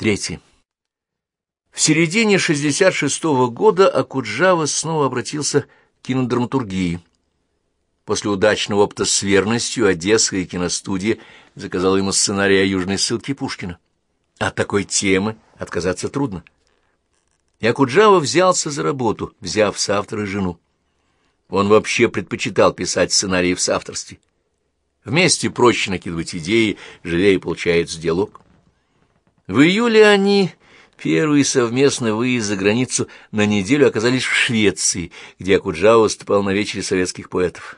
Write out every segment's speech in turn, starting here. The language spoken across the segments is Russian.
Третье. В середине 66-го года Акуджава снова обратился к кинодраматургии. После удачного опыта с верностью Одесса и киностудия заказала ему сценарий о южной ссылке Пушкина. От такой темы отказаться трудно. И Акуджава взялся за работу, взяв с автора жену. Он вообще предпочитал писать сценарии в соавторстве. Вместе проще накидывать идеи, живее получается диалог. В июле они, первый совместный выезд за границу, на неделю оказались в Швеции, где Акуджава выступал на вечере советских поэтов.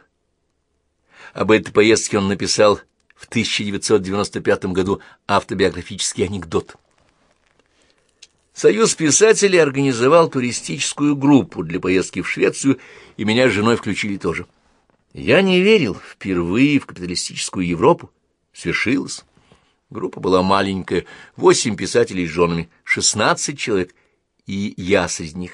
Об этой поездке он написал в 1995 году автобиографический анекдот. Союз писателей организовал туристическую группу для поездки в Швецию, и меня с женой включили тоже. Я не верил впервые в капиталистическую Европу. Свершилось. Группа была маленькая, восемь писателей с женами, шестнадцать человек, и я среди них.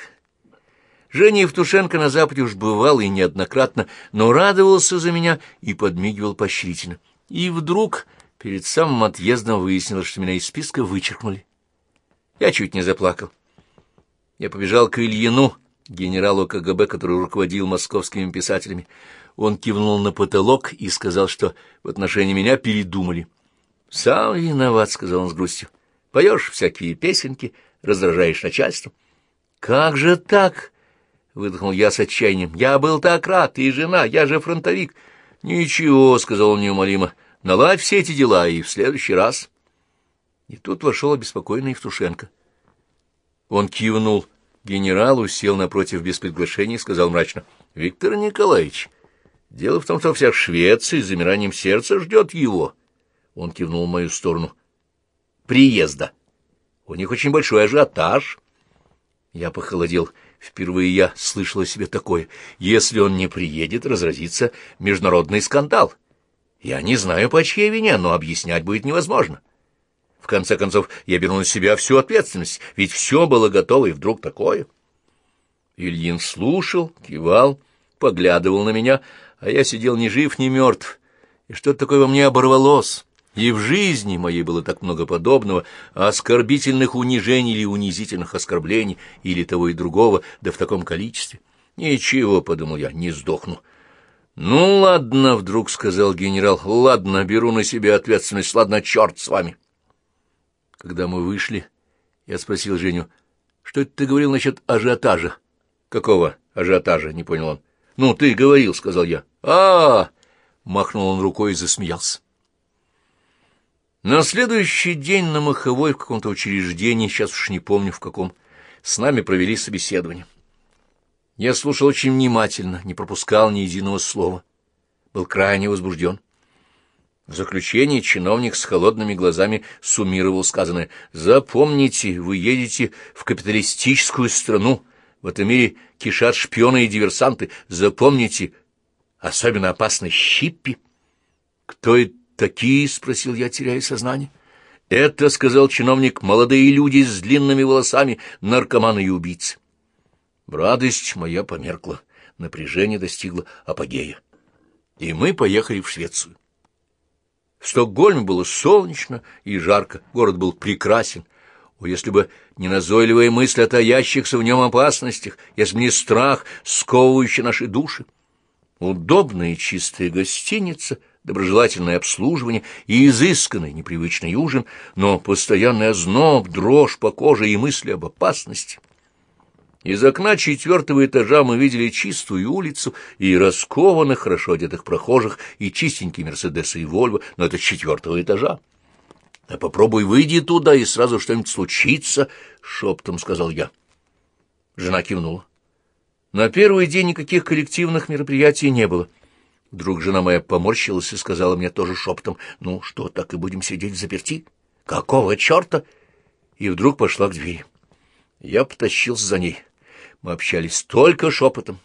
Женя Евтушенко на Западе уж бывал и неоднократно, но радовался за меня и подмигивал поощрительно. И вдруг перед самым отъездом выяснилось, что меня из списка вычеркнули. Я чуть не заплакал. Я побежал к Ильину, генералу КГБ, который руководил московскими писателями. Он кивнул на потолок и сказал, что в отношении меня передумали. — Сам виноват, — сказал он с грустью. — Поешь всякие песенки, раздражаешь начальство. — Как же так? — выдохнул я с отчаянием. — Я был так рад, и жена, я же фронтовик. — Ничего, — сказал он неумолимо, — наладь все эти дела, и в следующий раз... И тут вошел обеспокоенный Евтушенко. Он кивнул генералу, сел напротив без приглашения и сказал мрачно, — Виктор Николаевич, дело в том, что вся Швеция с замиранием сердца ждет его. Он кивнул в мою сторону. — Приезда. У них очень большой ажиотаж. Я похолодел. Впервые я слышал о себе такое. Если он не приедет, разразится международный скандал. Я не знаю, по чьей вине, но объяснять будет невозможно. В конце концов, я беру на себя всю ответственность, ведь все было готово, и вдруг такое. Ильин слушал, кивал, поглядывал на меня, а я сидел ни жив, ни мертв, и что-то такое во мне оборвалось. И в жизни моей было так много подобного, оскорбительных унижений или унизительных оскорблений, или того и другого, да в таком количестве. Ничего, — подумал я, — не сдохну. «Ну, ладно», — вдруг сказал генерал, — «ладно, беру на себя ответственность, ладно, черт с вами». Когда мы вышли, я спросил Женю, что это ты говорил насчет ажиотажа? Какого ажиотажа? Не понял он. Ну, ты говорил, сказал я. А, -а, -а махнул он рукой и засмеялся. На следующий день на Маховой в каком-то учреждении, сейчас уж не помню в каком, с нами провели собеседование. Я слушал очень внимательно, не пропускал ни единого слова. Был крайне возбужден. В заключении чиновник с холодными глазами суммировал сказанное. «Запомните, вы едете в капиталистическую страну. В этом мире кишат шпионы и диверсанты. Запомните, особенно опасны щиппи». «Кто это такие?» — спросил я, теряя сознание. «Это, — сказал чиновник, — молодые люди с длинными волосами, наркоманы и убийцы». Радость моя померкла, напряжение достигло апогея. И мы поехали в Швецию. В Стокгольме было солнечно и жарко, город был прекрасен. О, если бы не назойливая мысль о таящихся в нем опасностях, если бы не страх, сковывающий наши души. Удобная и чистая гостиница, доброжелательное обслуживание и изысканный непривычный ужин, но постоянный озноб, дрожь по коже и мысли об опасности. Из окна четвертого этажа мы видели чистую улицу и раскованных, хорошо одетых прохожих, и чистенькие Мерседесы и Вольво, но это с четвертого этажа. — А попробуй выйди туда, и сразу что-нибудь случится, — шептом сказал я. Жена кивнула. На первый день никаких коллективных мероприятий не было. Вдруг жена моя поморщилась и сказала мне тоже шептом, «Ну что, так и будем сидеть заперти? Какого черта?» И вдруг пошла к двери. Я потащился за ней. Мы общались только шепотом.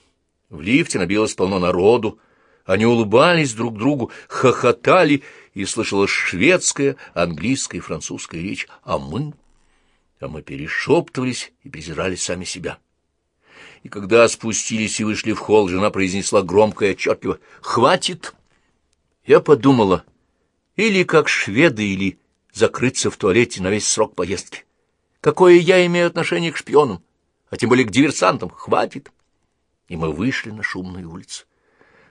В лифте набилось полно народу. Они улыбались друг другу, хохотали, и слышалась шведская, английская и французская речь. А мы... А мы перешептывались и презирали сами себя. И когда спустились и вышли в холл, жена произнесла громко и отчетливо «Хватит!» Я подумала, или как шведы, или закрыться в туалете на весь срок поездки. Какое я имею отношение к шпионам, а тем более к диверсантам? Хватит. И мы вышли на шумную улицу.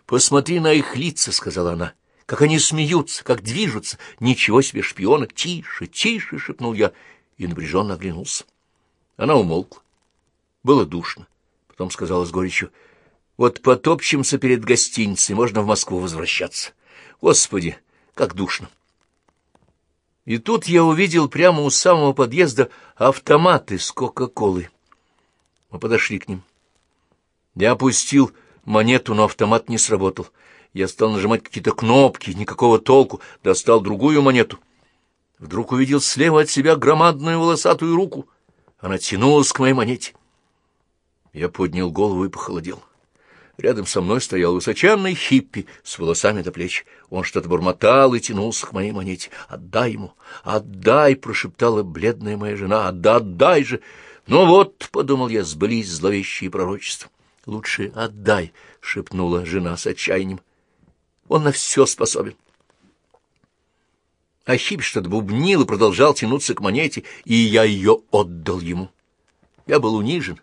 «Посмотри на их лица», — сказала она, — «как они смеются, как движутся. Ничего себе шпионы! Тише, тише!» — шепнул я и напряженно оглянулся. Она умолкла. Было душно. Потом сказала с горечью, «Вот потопчемся перед гостиницей, можно в Москву возвращаться. Господи, как душно!» И тут я увидел прямо у самого подъезда автоматы с Кока-Колой. Мы подошли к ним. Я опустил монету, но автомат не сработал. Я стал нажимать какие-то кнопки, никакого толку, достал другую монету. Вдруг увидел слева от себя громадную волосатую руку. Она тянулась к моей монете. Я поднял голову и похолодел. Рядом со мной стоял высоченный хиппи с волосами до плеч. Он что-то бормотал и тянулся к моей монете. «Отдай ему! Отдай!» — прошептала бледная моя жена. «Отдай, отдай же!» «Ну вот», — подумал я, — сбылись зловещие пророчества. «Лучше отдай», — шепнула жена с отчаянием. «Он на все способен». А хиппи что-то бубнил и продолжал тянуться к монете, и я ее отдал ему. Я был унижен.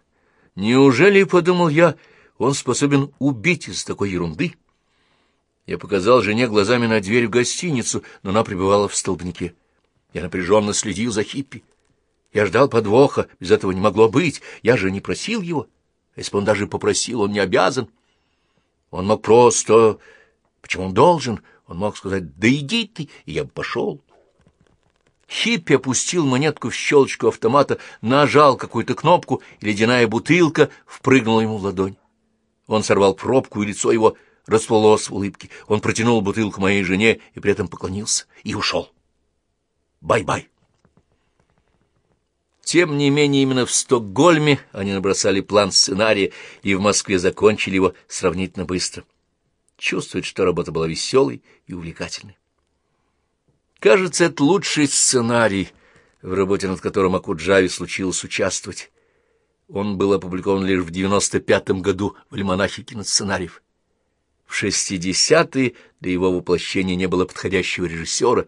Неужели, — подумал я, — он способен убить из такой ерунды? Я показал жене глазами на дверь в гостиницу, но она пребывала в столбнике. Я напряженно следил за хиппи. Я ждал подвоха, без этого не могло быть. Я же не просил его. Если бы он даже попросил, он не обязан. Он мог просто... Почему он должен? Он мог сказать, да иди ты, и я бы пошел. Хиппи опустил монетку в щелочку автомата, нажал какую-то кнопку, и ледяная бутылка впрыгнула ему в ладонь. Он сорвал пробку, и лицо его расплылось в улыбке. Он протянул бутылку моей жене и при этом поклонился и ушел. Bye-bye. Тем не менее, именно в Стокгольме они набросали план сценария и в Москве закончили его сравнительно быстро. Чувствует, что работа была веселой и увлекательной. Кажется, это лучший сценарий, в работе над которым Акуджаве случилось участвовать. Он был опубликован лишь в 95-м году в альманахе киносценариев. В 60-е для его воплощения не было подходящего режиссера,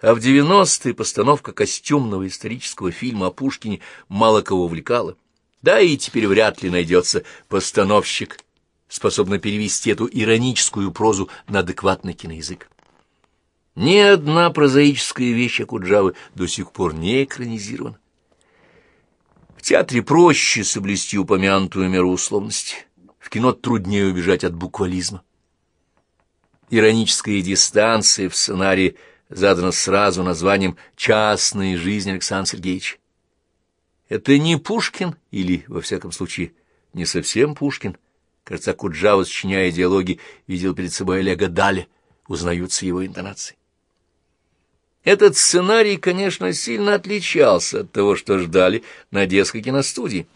а в 90-е постановка костюмного исторического фильма о Пушкине мало кого увлекала. Да и теперь вряд ли найдется постановщик, способный перевести эту ироническую прозу на адекватный киноязык. Ни одна прозаическая вещь Акуджавы до сих пор не экранизирована. В театре проще соблюсти упомянутую меру условности. В кино труднее убежать от буквализма. Ироническая дистанция в сценарии задана сразу названием «Частная жизнь Александра Сергеевича». Это не Пушкин, или, во всяком случае, не совсем Пушкин. Кажется, Куджава, сочиняя диалоги, видел перед собой Олега Даля, узнаются его интонации. Этот сценарий, конечно, сильно отличался от того, что ждали на детской киностудии.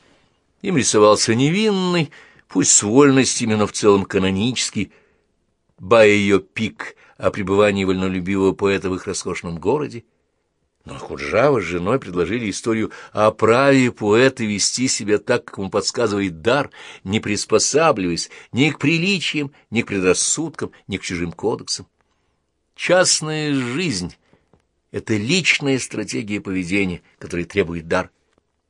Им рисовался невинный, пусть с вольностями, но в целом канонический, байо-пик о пребывании вольнолюбивого поэта в их роскошном городе. Но Худжава с женой предложили историю о праве поэта вести себя так, как ему подсказывает дар, не приспосабливаясь ни к приличиям, ни к предрассудкам, ни к чужим кодексам. Частная жизнь это личная стратегия поведения, которая требует дар.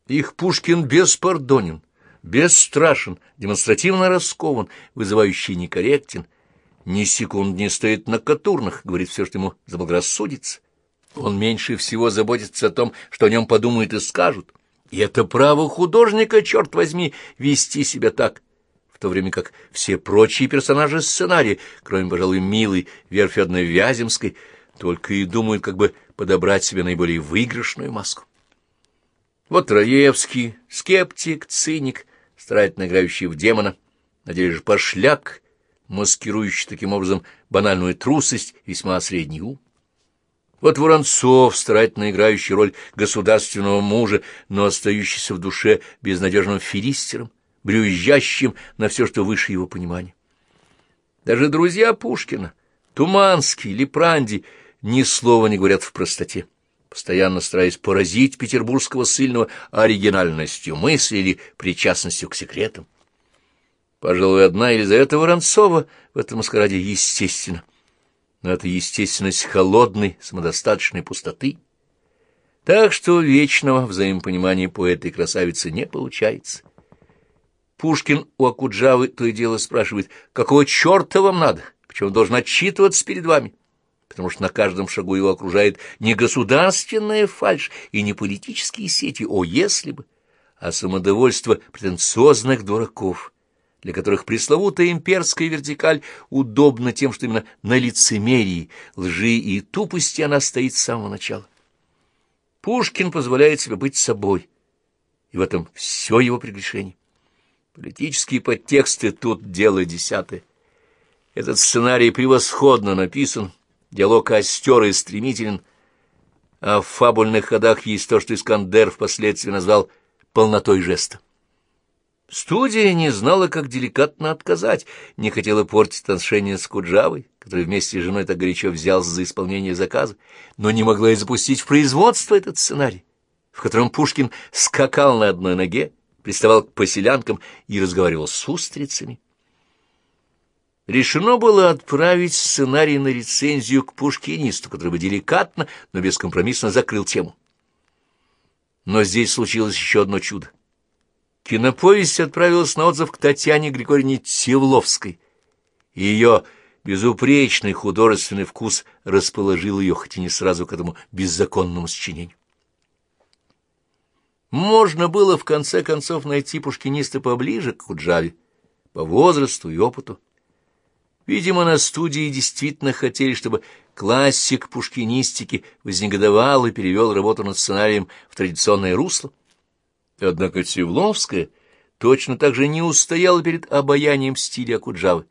Их Пушкин беспардонен, бесстрашен, демонстративно раскован, вызывающий некорректен, ни секунд не стоит на катурнах, говорит все, что ему заблагорассудится. Он меньше всего заботится о том, что о нем подумают и скажут. И это право художника, черт возьми, вести себя так, в то время как все прочие персонажи сценария, кроме, пожалуй, милой Федоровны Вяземской, только и думают, как бы подобрать себе наиболее выигрышную маску. Вот Раевский, скептик, циник, старательно играющий в демона, на деле же пошляк, маскирующий таким образом банальную трусость, весьма средний ум. Вот Воронцов, старательно играющий роль государственного мужа, но остающийся в душе безнадежным филистером, брюзжащим на все, что выше его понимания. Даже друзья Пушкина, Туманский, Лепранди — ни слова не говорят в простоте, постоянно стараясь поразить петербургского сильного оригинальностью мысли или причастностью к секретам. Пожалуй, одна Елизавета Воронцова в этом маскараде естественно. Но это естественность холодной, самодостаточной пустоты. Так что вечного взаимопонимания поэта и красавицы не получается. Пушкин у Акуджавы то и дело спрашивает, какого черта вам надо, почему должен отчитываться перед вами? Потому что на каждом шагу его окружает не государственная фальшь и не политические сети, о, если бы, а самодовольство претенциозных дураков, для которых пресловутая имперская вертикаль удобна тем, что именно на лицемерии, лжи и тупости она стоит с самого начала. Пушкин позволяет себе быть собой, и в этом все его прегрешение. Политические подтексты тут дело десятое. Этот сценарий превосходно написан, диалог остер и стремителен, а в фабульных ходах есть то, что Искандер впоследствии назвал полнотой жеста. Студия не знала, как деликатно отказать, не хотела портить отношения с Куджавой, который вместе с женой так горячо взялся за исполнение заказа, но не могла и запустить в производство этот сценарий, в котором Пушкин скакал на одной ноге, приставал к поселянкам и разговаривал с устрицами. Решено было отправить сценарий на рецензию к пушкинисту, который бы деликатно, но бескомпромиссно закрыл тему. Но здесь случилось еще одно чудо. Киноповесть отправилась на отзыв к Татьяне Григорьевне Тевловской. Ее безупречный художественный вкус расположил ее, хоть и не сразу к этому беззаконному сочинению. Можно было, в конце концов, найти пушкиниста поближе к Куджаве, по возрасту и опыту. Видимо, на студии действительно хотели, чтобы классик пушкинистики вознегодовал и перевел работу над сценарием в традиционное русло. Однако Севловская точно так же не устояла перед обаянием стиля Акуджавы,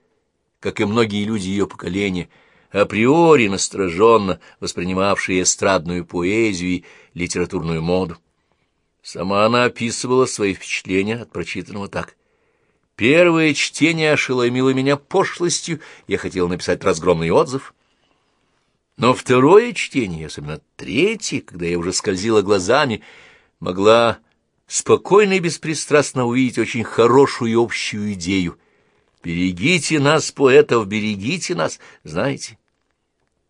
как и многие люди ее поколения, априори настороженно воспринимавшие эстрадную поэзию и литературную моду. Сама она описывала свои впечатления от прочитанного так. Первое чтение ошеломило меня пошлостью, я хотел написать разгромный отзыв. Но второе чтение, особенно третье, когда я уже скользила глазами, могла спокойно и беспристрастно увидеть очень хорошую и общую идею. «Берегите нас, поэтов, берегите нас!» Знаете,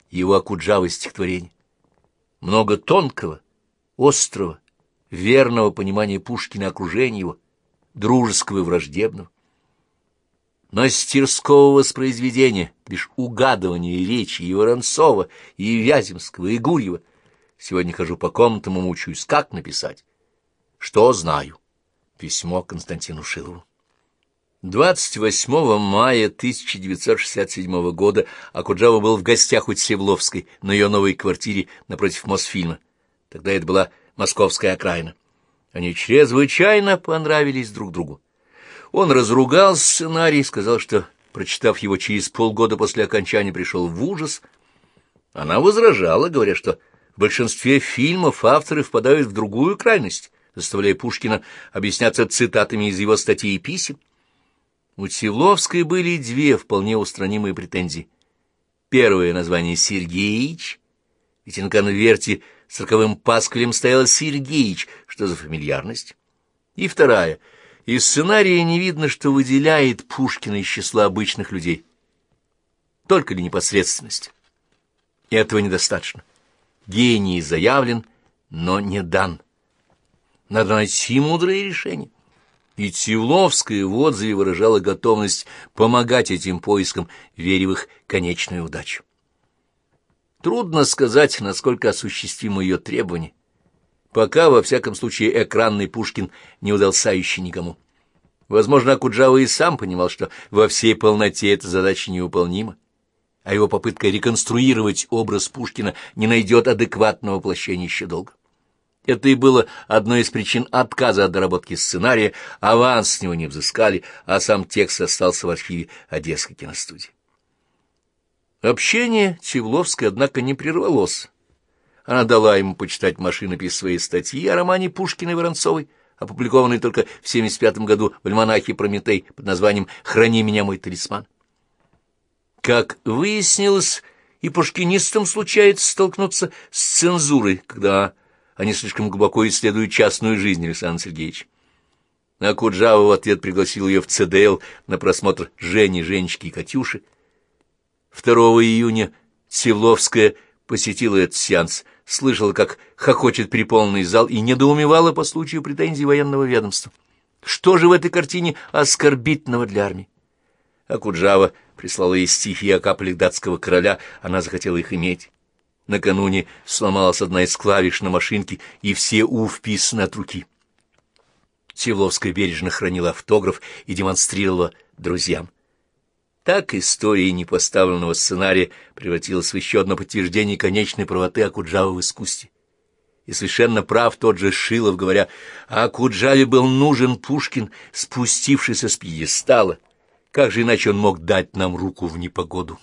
его Акуджава стихотворение. Много тонкого, острого, верного понимания Пушкина окружения его, дружеского и враждебного. Мастерского воспроизведения, лишь угадывания речи и Воронцова, и Вяземского, и Гурьева. Сегодня хожу по комнатам и мучаюсь, как написать. Что знаю? Письмо Константину Шилову. 28 мая 1967 года Акуджава был в гостях у Севловской на ее новой квартире напротив Мосфильма. Тогда это была московская окраина. Они чрезвычайно понравились друг другу. Он разругал сценарий, сказал, что, прочитав его через полгода после окончания, пришел в ужас. Она возражала, говоря, что в большинстве фильмов авторы впадают в другую крайность заставляя Пушкина объясняться цитатами из его статей и писем. У Севловской были две вполне устранимые претензии. Первое название «Сергеич», ведь на конверте с роковым пасквилем стояло «Сергеич», что за фамильярность. И вторая — из сценария не видно, что выделяет Пушкина из числа обычных людей. Только ли непосредственность? Этого недостаточно. Гений заявлен, но не дан. Надо найти мудрое решение. И Тивловская в отзыве выражала готовность помогать этим поискам, веря в их конечную удачу. Трудно сказать, насколько осуществимо ее требование. Пока, во всяком случае, экранный Пушкин не удался еще никому. Возможно, Акуджава и сам понимал, что во всей полноте эта задача невыполнима, а его попытка реконструировать образ Пушкина не найдет адекватного воплощения еще долго. Это и было одной из причин отказа от доработки сценария, аванс с него не взыскали, а сам текст остался в архиве Одесской киностудии. Общение Тевловской, однако, не прервалось. Она дала ему почитать машинопись своей статьи о романе Пушкина и Воронцовой, опубликованной только в 75 году в альманахе «Прометей» под названием «Храни меня, мой талисман». Как выяснилось, и пушкинистам случается столкнуться с цензурой, когда они слишком глубоко исследуют частную жизнь Александра Сергеевича. А Куджава в ответ пригласил ее в ЦДЛ на просмотр Жени, Женечки и Катюши. 2 июня Севловская посетила этот сеанс слышала, как хохочет переполненный зал, и недоумевала по случаю претензий военного ведомства. Что же в этой картине оскорбительного для армии? Акуджава прислала ей стихи о каплях датского короля, она захотела их иметь. Накануне сломалась одна из клавиш на машинке, и все «у» вписаны от руки. Севловская бережно хранила автограф и демонстрировала друзьям. Так история непоставленного сценария превратилась в еще одно подтверждение конечной правоты Акуджавы в искусстве. И совершенно прав тот же Шилов, говоря, Акуджаве был нужен Пушкин, спустившийся с пьедестала. Как же иначе он мог дать нам руку в непогоду?